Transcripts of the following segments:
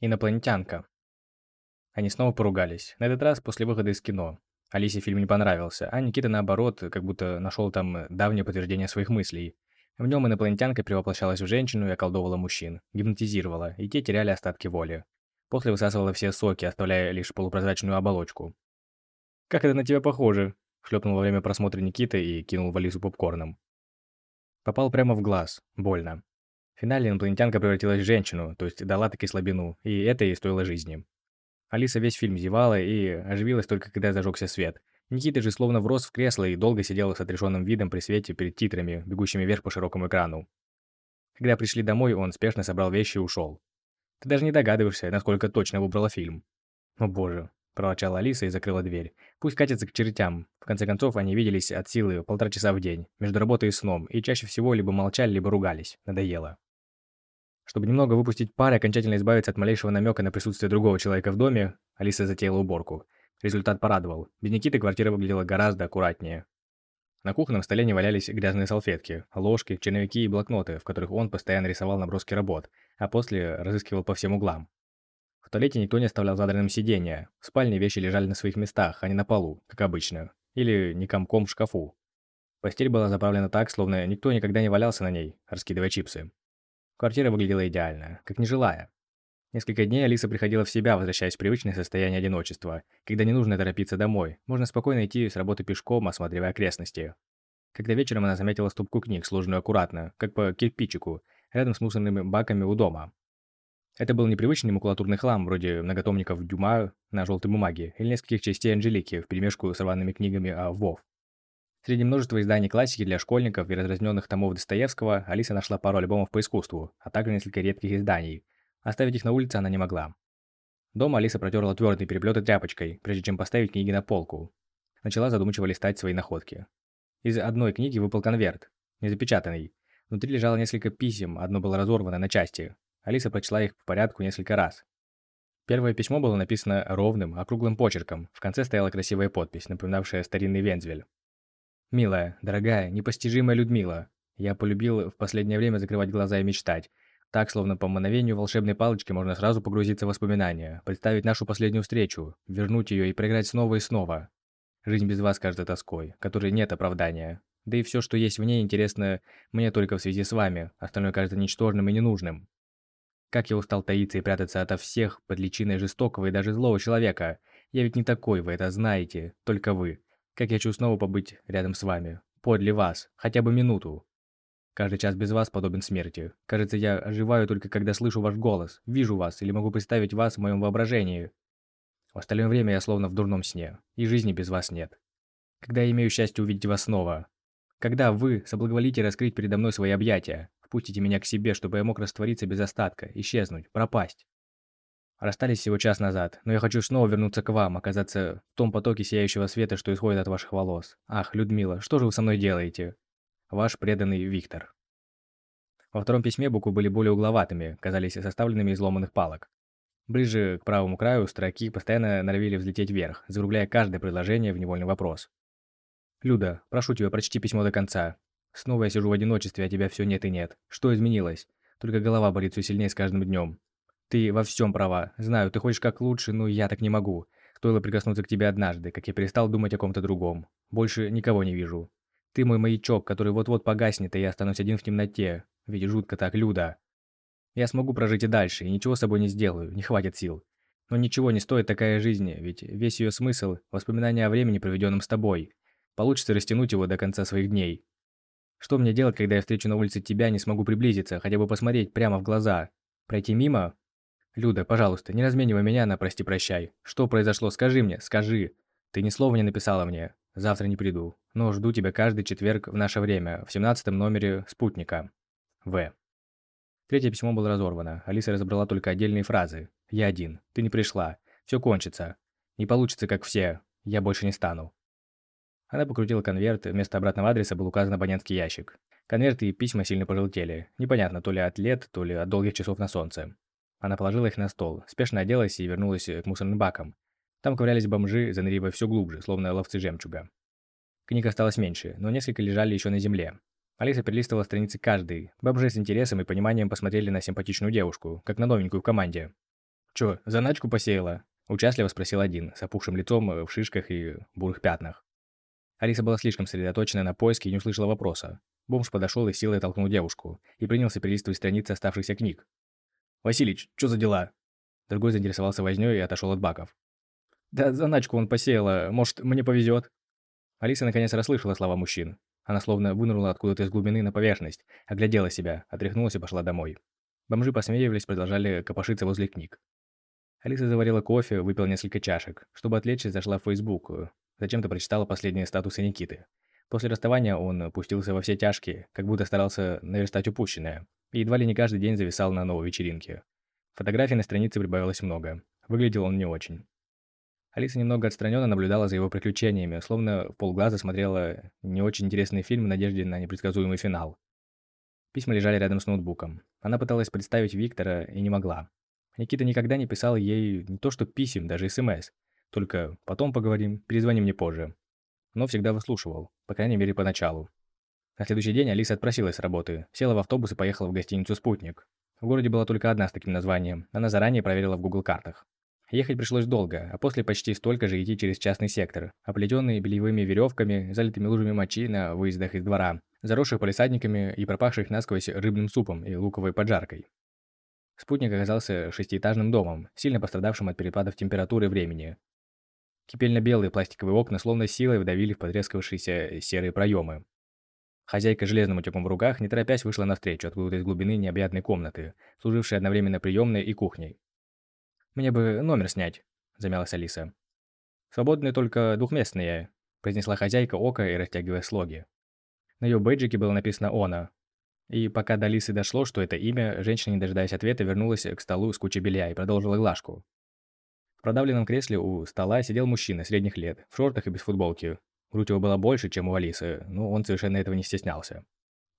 Инопланетянка. Они снова поругались. На этот раз после выхода из кино. Алисе фильм не понравился, а Никита, наоборот, как будто нашел там давнее подтверждение своих мыслей. В нем инопланетянка превоплощалась в женщину и околдовывала мужчин, гипнотизировала, и те теряли остатки воли. После высасывала все соки, оставляя лишь полупрозрачную оболочку. «Как это на тебя похоже?» – шлепнул во время просмотра Никита и кинул в Алису попкорном. Попал прямо в глаз. Больно. В финале инопланетянка превратилась в женщину, то есть дала таки слабину, и это ей стоило жизни. Алиса весь фильм зевала и оживилась только когда зажегся свет. Никита же словно врос в кресло и долго сидел с отрешенным видом при свете перед титрами, бегущими вверх по широкому экрану. Когда пришли домой, он спешно собрал вещи и ушел. Ты даже не догадываешься, насколько точно выбрала фильм. О боже, проворчала Алиса и закрыла дверь. Пусть катится к чертям. В конце концов, они виделись от силы полтора часа в день, между работой и сном, и чаще всего либо молчали, либо ругались. Надоело. Чтобы немного выпустить пар и окончательно избавиться от малейшего намека на присутствие другого человека в доме, Алиса затеяла уборку. Результат порадовал. Без Никиты квартира выглядела гораздо аккуратнее. На кухонном столе не валялись грязные салфетки, ложки, черновики и блокноты, в которых он постоянно рисовал наброски работ, а после разыскивал по всем углам. В туалете никто не оставлял задранным сиденья. В спальне вещи лежали на своих местах, а не на полу, как обычно. Или не комком в шкафу. Постель была заправлена так, словно никто никогда не валялся на ней, раскидывая чипсы. Квартира выглядела идеально, как нежилая. Несколько дней Алиса приходила в себя, возвращаясь в привычное состояние одиночества, когда не нужно торопиться домой, можно спокойно идти с работы пешком, осматривая окрестности. Когда вечером она заметила ступку книг, сложенную аккуратно, как по кирпичику, рядом с мусорными баками у дома. Это был непривычный макулатурный хлам, вроде многотомников Дюма на желтой бумаге или нескольких частей Анжелики в перемешку с рваными книгами о Вов. Среди множества изданий классики для школьников и разразненных томов Достоевского Алиса нашла пару альбомов по искусству, а также несколько редких изданий. Оставить их на улице она не могла. Дома Алиса протерла твердые переплеты тряпочкой, прежде чем поставить книги на полку. Начала задумчиво листать свои находки. Из одной книги выпал конверт, незапечатанный. Внутри лежало несколько писем, одно было разорвано на части. Алиса прочла их в порядку несколько раз. Первое письмо было написано ровным, округлым почерком. В конце стояла красивая подпись, напоминавшая старинный вензель. Милая, дорогая, непостижимая Людмила, я полюбил в последнее время закрывать глаза и мечтать. Так, словно по мановению волшебной палочки, можно сразу погрузиться в воспоминания, представить нашу последнюю встречу, вернуть ее и проиграть снова и снова. Жизнь без вас кажется тоской, которой нет оправдания. Да и все, что есть в ней, интересно мне только в связи с вами, остальное кажется ничтожным и ненужным. Как я устал таиться и прятаться ото всех под личиной жестокого и даже злого человека. Я ведь не такой, вы это знаете, только вы. Как я хочу снова побыть рядом с вами, подле вас, хотя бы минуту. Каждый час без вас подобен смерти. Кажется, я оживаю только когда слышу ваш голос, вижу вас или могу представить вас в моем воображении. В остальное время я словно в дурном сне, и жизни без вас нет. Когда я имею счастье увидеть вас снова? Когда вы соблаговолите раскрыть передо мной свои объятия, впустите меня к себе, чтобы я мог раствориться без остатка, исчезнуть, пропасть? Расстались всего час назад, но я хочу снова вернуться к вам, оказаться в том потоке сияющего света, что исходит от ваших волос. Ах, Людмила, что же вы со мной делаете? Ваш преданный Виктор. Во втором письме буквы были более угловатыми, казались составленными из ломаных палок. Ближе к правому краю строки постоянно норовили взлететь вверх, закругляя каждое предложение в невольный вопрос. «Люда, прошу тебя, прочти письмо до конца. Снова я сижу в одиночестве, а тебя все нет и нет. Что изменилось? Только голова болит все сильнее с каждым днем. Ты во всем права. Знаю, ты хочешь как лучше, но я так не могу. Стоило прикоснуться к тебе однажды, как я перестал думать о ком-то другом. Больше никого не вижу. Ты мой маячок, который вот-вот погаснет, и я останусь один в темноте. Ведь жутко так, Люда. Я смогу прожить и дальше, и ничего с собой не сделаю, не хватит сил. Но ничего не стоит такая жизнь, ведь весь ее смысл – воспоминания о времени, проведенном с тобой. Получится растянуть его до конца своих дней. Что мне делать, когда я встречу на улице тебя, не смогу приблизиться, хотя бы посмотреть прямо в глаза? Пройти мимо? «Люда, пожалуйста, не разменивай меня на прости-прощай. Что произошло, скажи мне, скажи. Ты ни слова не написала мне. Завтра не приду. Но жду тебя каждый четверг в наше время, в семнадцатом номере «Спутника». В. Третье письмо было разорвано. Алиса разобрала только отдельные фразы. «Я один. Ты не пришла. Все кончится. Не получится, как все. Я больше не стану». Она покрутила конверт, вместо обратного адреса был указан абонентский ящик. Конверты и письма сильно пожелтели. Непонятно, то ли от лет, то ли от долгих часов на солнце. Она положила их на стол, спешно оделась и вернулась к мусорным бакам. Там ковырялись бомжи, заныривая все глубже, словно ловцы жемчуга. Книг осталось меньше, но несколько лежали еще на земле. Алиса перелистывала страницы каждой. Бомжи с интересом и пониманием посмотрели на симпатичную девушку, как на новенькую в команде. «Чё, заначку посеяла?» – участливо спросил один, с опухшим лицом э, в шишках и бурых пятнах. Алиса была слишком сосредоточена на поиске и не услышала вопроса. Бомж подошел и силой толкнул девушку, и принялся перелистывать страницы оставшихся книг. «Василич, что за дела?» Другой заинтересовался вознёй и отошел от баков. «Да заначку он посеяла, может, мне повезет. Алиса наконец расслышала слова мужчин. Она словно вынырнула откуда-то из глубины на поверхность, оглядела себя, отряхнулась и пошла домой. Бомжи посмеивались, продолжали копошиться возле книг. Алиса заварила кофе, выпила несколько чашек. Чтобы отвлечься, зашла в Facebook. Зачем-то прочитала последние статусы Никиты. После расставания он пустился во все тяжкие, как будто старался наверстать упущенное. И едва ли не каждый день зависал на новой вечеринке. Фотографий на странице прибавилось много. Выглядел он не очень. Алиса немного отстраненно наблюдала за его приключениями, словно в полглаза смотрела не очень интересный фильм в надежде на непредсказуемый финал. Письма лежали рядом с ноутбуком. Она пыталась представить Виктора и не могла. Никита никогда не писал ей не то что писем, даже СМС. Только «потом поговорим, перезвони мне позже». Но всегда выслушивал, по крайней мере, поначалу. На следующий день Алиса отпросилась с работы, села в автобус и поехала в гостиницу «Спутник». В городе была только одна с таким названием, она заранее проверила в Google картах. Ехать пришлось долго, а после почти столько же идти через частный сектор, оплетенный бельевыми веревками, залитыми лужами мочи на выездах из двора, заросших полисадниками и пропахших насквозь рыбным супом и луковой поджаркой. Спутник оказался шестиэтажным домом, сильно пострадавшим от перепадов температуры и времени. Кипельно-белые пластиковые окна словно силой вдавили в потрескавшиеся серые проемы. Хозяйка железным утюгом в руках, не торопясь, вышла навстречу откуда-то из глубины необъятной комнаты, служившей одновременно приемной и кухней. «Мне бы номер снять», – замялась Алиса. «Свободные только двухместные», – произнесла хозяйка ока и растягивая слоги. На ее бейджике было написано «Она». И пока до Алисы дошло, что это имя, женщина, не дожидаясь ответа, вернулась к столу с кучей белья и продолжила глажку. В продавленном кресле у стола сидел мужчина средних лет, в шортах и без футболки. Грудь его была больше, чем у Алисы, но он совершенно этого не стеснялся.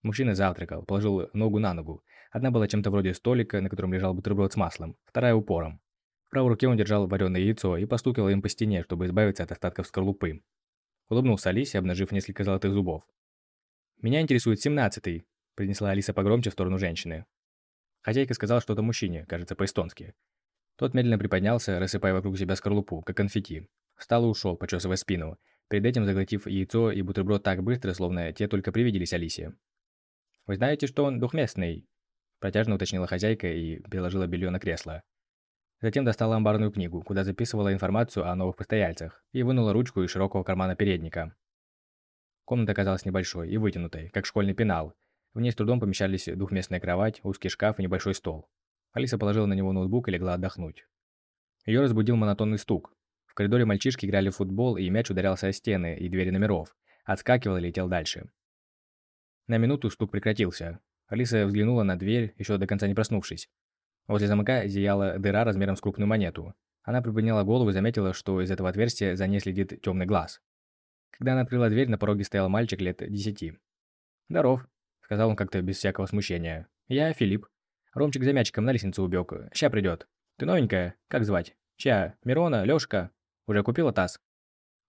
Мужчина завтракал, положил ногу на ногу. Одна была чем-то вроде столика, на котором лежал бутерброд с маслом, вторая упором. В правой руке он держал вареное яйцо и постукивал им по стене, чтобы избавиться от остатков скорлупы. Улыбнулся Алисе, обнажив несколько золотых зубов. «Меня интересует семнадцатый», – принесла Алиса погромче в сторону женщины. Хозяйка сказала что-то мужчине, кажется, по-эстонски. Тот медленно приподнялся, рассыпая вокруг себя скорлупу, как конфетти. Встал и ушел, почесывая спину, перед этим заглотив яйцо и бутерброд так быстро, словно те только привиделись Алисе. «Вы знаете, что он двухместный?» Протяжно уточнила хозяйка и переложила белье на кресло. Затем достала амбарную книгу, куда записывала информацию о новых постояльцах, и вынула ручку из широкого кармана передника. Комната оказалась небольшой и вытянутой, как школьный пенал. В ней с трудом помещались двухместная кровать, узкий шкаф и небольшой стол. Алиса положила на него ноутбук и легла отдохнуть. Ее разбудил монотонный стук. Коридоре мальчишки играли в футбол, и мяч ударялся о стены и двери номеров. Отскакивал и летел дальше. На минуту стук прекратился. Алиса взглянула на дверь, еще до конца не проснувшись. Возле замка зияла дыра размером с крупную монету. Она приподняла голову и заметила, что из этого отверстия за ней следит темный глаз. Когда она открыла дверь, на пороге стоял мальчик лет десяти. «Здоров», — сказал он как-то без всякого смущения. «Я Филипп. Ромчик за мячиком на лестницу убег. Ща придет. Ты новенькая? Как звать? Ща. Мирона? Лёшка? Уже купила таз?»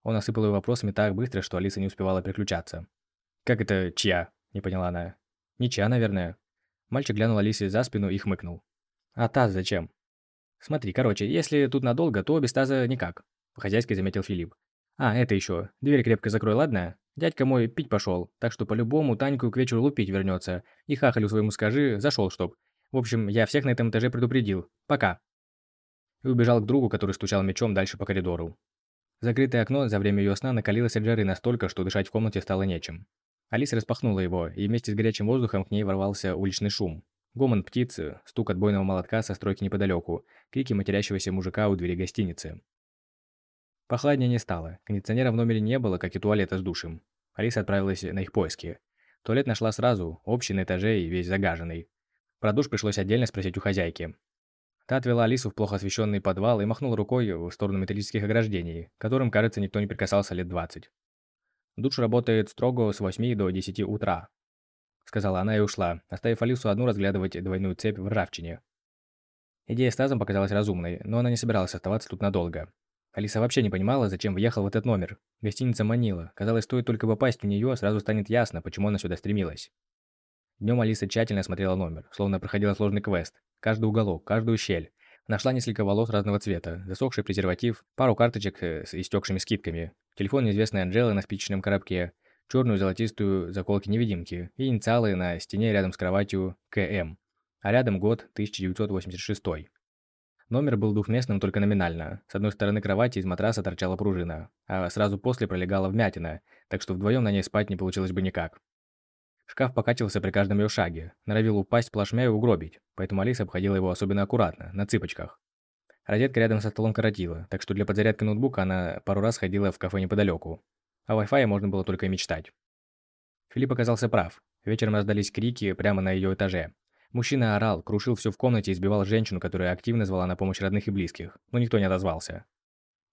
Он осыпал ее вопросами так быстро, что Алиса не успевала переключаться. «Как это чья?» – не поняла она. «Ничья, наверное». Мальчик глянул Алисе за спину и хмыкнул. А таз зачем? Смотри, короче, если тут надолго, то без таза никак. По-хозяйски заметил Филипп. А, это еще. Дверь крепко закрой, ладно? Дядька мой пить пошел, так что по-любому Таньку к вечеру лупить вернется. И хахалю своему скажи, зашел чтоб. В общем, я всех на этом этаже предупредил. Пока. И убежал к другу, который стучал мечом дальше по коридору. Закрытое окно за время ее сна накалилось от жары настолько, что дышать в комнате стало нечем. Алиса распахнула его, и вместе с горячим воздухом к ней ворвался уличный шум. Гомон птицы, стук отбойного молотка со стройки неподалеку, крики матерящегося мужика у двери гостиницы. Похладнее не стало. Кондиционера в номере не было, как и туалета с душем. Алиса отправилась на их поиски. Туалет нашла сразу, общий на этаже и весь загаженный. Про душ пришлось отдельно спросить у хозяйки. Та отвела Алису в плохо освещенный подвал и махнула рукой в сторону металлических ограждений, к которым, кажется, никто не прикасался лет 20. Душ работает строго с 8 до 10 утра, сказала она и ушла, оставив Алису одну разглядывать двойную цепь в ржавчине. Идея с тазом показалась разумной, но она не собиралась оставаться тут надолго. Алиса вообще не понимала, зачем въехал в этот номер. Гостиница манила. Казалось, стоит только попасть в нее, сразу станет ясно, почему она сюда стремилась. Днем Алиса тщательно осмотрела номер, словно проходила сложный квест. Каждый уголок, каждую щель. Нашла несколько волос разного цвета, засохший презерватив, пару карточек э, с истекшими скидками, телефон неизвестной Анжелы на спичечном коробке, черную золотистую заколки-невидимки и инициалы на стене рядом с кроватью КМ, а рядом год 1986. Номер был двухместным только номинально. С одной стороны кровати из матраса торчала пружина, а сразу после пролегала вмятина, так что вдвоем на ней спать не получилось бы никак. Шкаф покатился при каждом ее шаге, норовил упасть плашмя и угробить, поэтому Алиса обходила его особенно аккуратно, на цыпочках. Розетка рядом со столом коротила, так что для подзарядки ноутбука она пару раз ходила в кафе неподалеку. О Wi-Fi можно было только мечтать. Филипп оказался прав. Вечером раздались крики прямо на ее этаже. Мужчина орал, крушил все в комнате и избивал женщину, которая активно звала на помощь родных и близких, но никто не отозвался.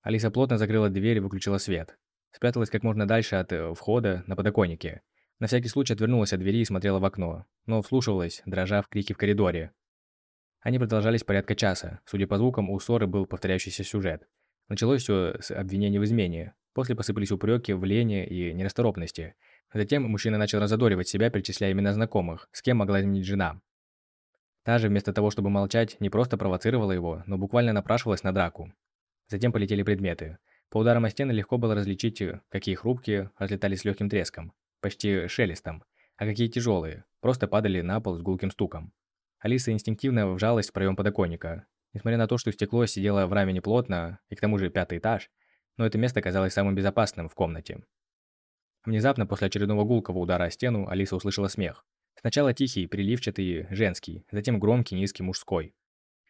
Алиса плотно закрыла дверь и выключила свет. Спряталась как можно дальше от э, входа на подоконнике. На всякий случай отвернулась от двери и смотрела в окно, но вслушивалась, дрожа в крики в коридоре. Они продолжались порядка часа. Судя по звукам, у ссоры был повторяющийся сюжет. Началось все с обвинений в измене. После посыпались упреки в лени и нерасторопности. Затем мужчина начал разодоривать себя, перечисляя имена знакомых, с кем могла изменить жена. Та же, вместо того, чтобы молчать, не просто провоцировала его, но буквально напрашивалась на драку. Затем полетели предметы. По ударам о стены легко было различить, какие хрупкие разлетались с легким треском, почти шелестом, а какие тяжелые, просто падали на пол с гулким стуком. Алиса инстинктивно вжалась в проем подоконника. Несмотря на то, что стекло сидело в раме неплотно, и к тому же пятый этаж, но это место казалось самым безопасным в комнате. Внезапно, после очередного гулкого удара о стену, Алиса услышала смех. Сначала тихий, приливчатый, женский, затем громкий, низкий, мужской.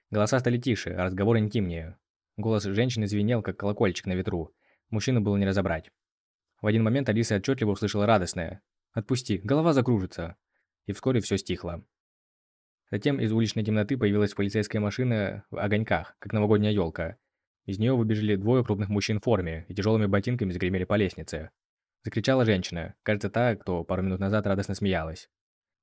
Голоса стали тише, а разговоры интимнее. Голос женщины звенел, как колокольчик на ветру. Мужчину было не разобрать. В один момент Алиса отчетливо услышала радостное «Отпусти, голова закружится!» И вскоре все стихло. Затем из уличной темноты появилась полицейская машина в огоньках, как новогодняя елка. Из нее выбежали двое крупных мужчин в форме и тяжелыми ботинками загремели по лестнице. Закричала женщина, кажется, та, кто пару минут назад радостно смеялась.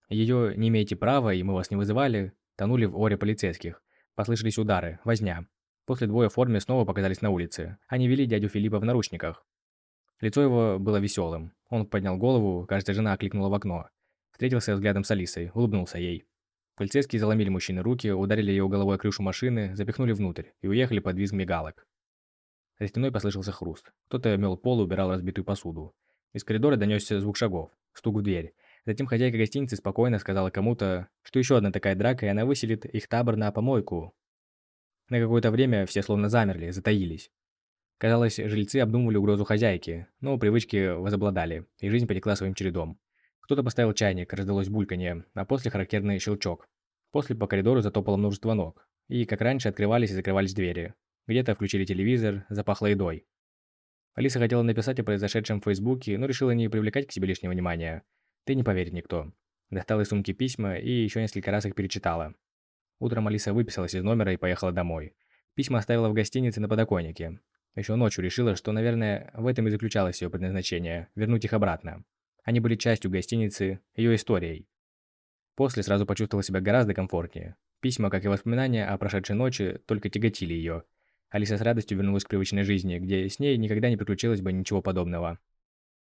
Ее «не имеете права, и мы вас не вызывали» тонули в оре полицейских. Послышались удары, возня. После двое в форме снова показались на улице. Они вели дядю Филиппа в наручниках. Лицо его было веселым. Он поднял голову, кажется, жена окликнула в окно. Встретился взглядом с Алисой, улыбнулся ей. Полицейские заломили мужчины руки, ударили его головой о крышу машины, запихнули внутрь и уехали под визг мигалок. За стеной послышался хруст. Кто-то мел пол и убирал разбитую посуду. Из коридора донесся звук шагов, стук в дверь. Затем хозяйка гостиницы спокойно сказала кому-то, что еще одна такая драка, и она выселит их табор на помойку. На какое-то время все словно замерли, затаились. Казалось, жильцы обдумывали угрозу хозяйки, но привычки возобладали, и жизнь потекла своим чередом. Кто-то поставил чайник, раздалось бульканье, а после характерный щелчок. После по коридору затопало множество ног, и, как раньше, открывались и закрывались двери. Где-то включили телевизор, запахло едой. Алиса хотела написать о произошедшем в Фейсбуке, но решила не привлекать к себе лишнего внимания. Ты не поверит никто. Достала из сумки письма и еще несколько раз их перечитала. Утром Алиса выписалась из номера и поехала домой. Письма оставила в гостинице на подоконнике. Еще ночью решила, что, наверное, в этом и заключалось ее предназначение – вернуть их обратно. Они были частью гостиницы, ее историей. После сразу почувствовала себя гораздо комфортнее. Письма, как и воспоминания о прошедшей ночи, только тяготили ее. Алиса с радостью вернулась к привычной жизни, где с ней никогда не приключилось бы ничего подобного.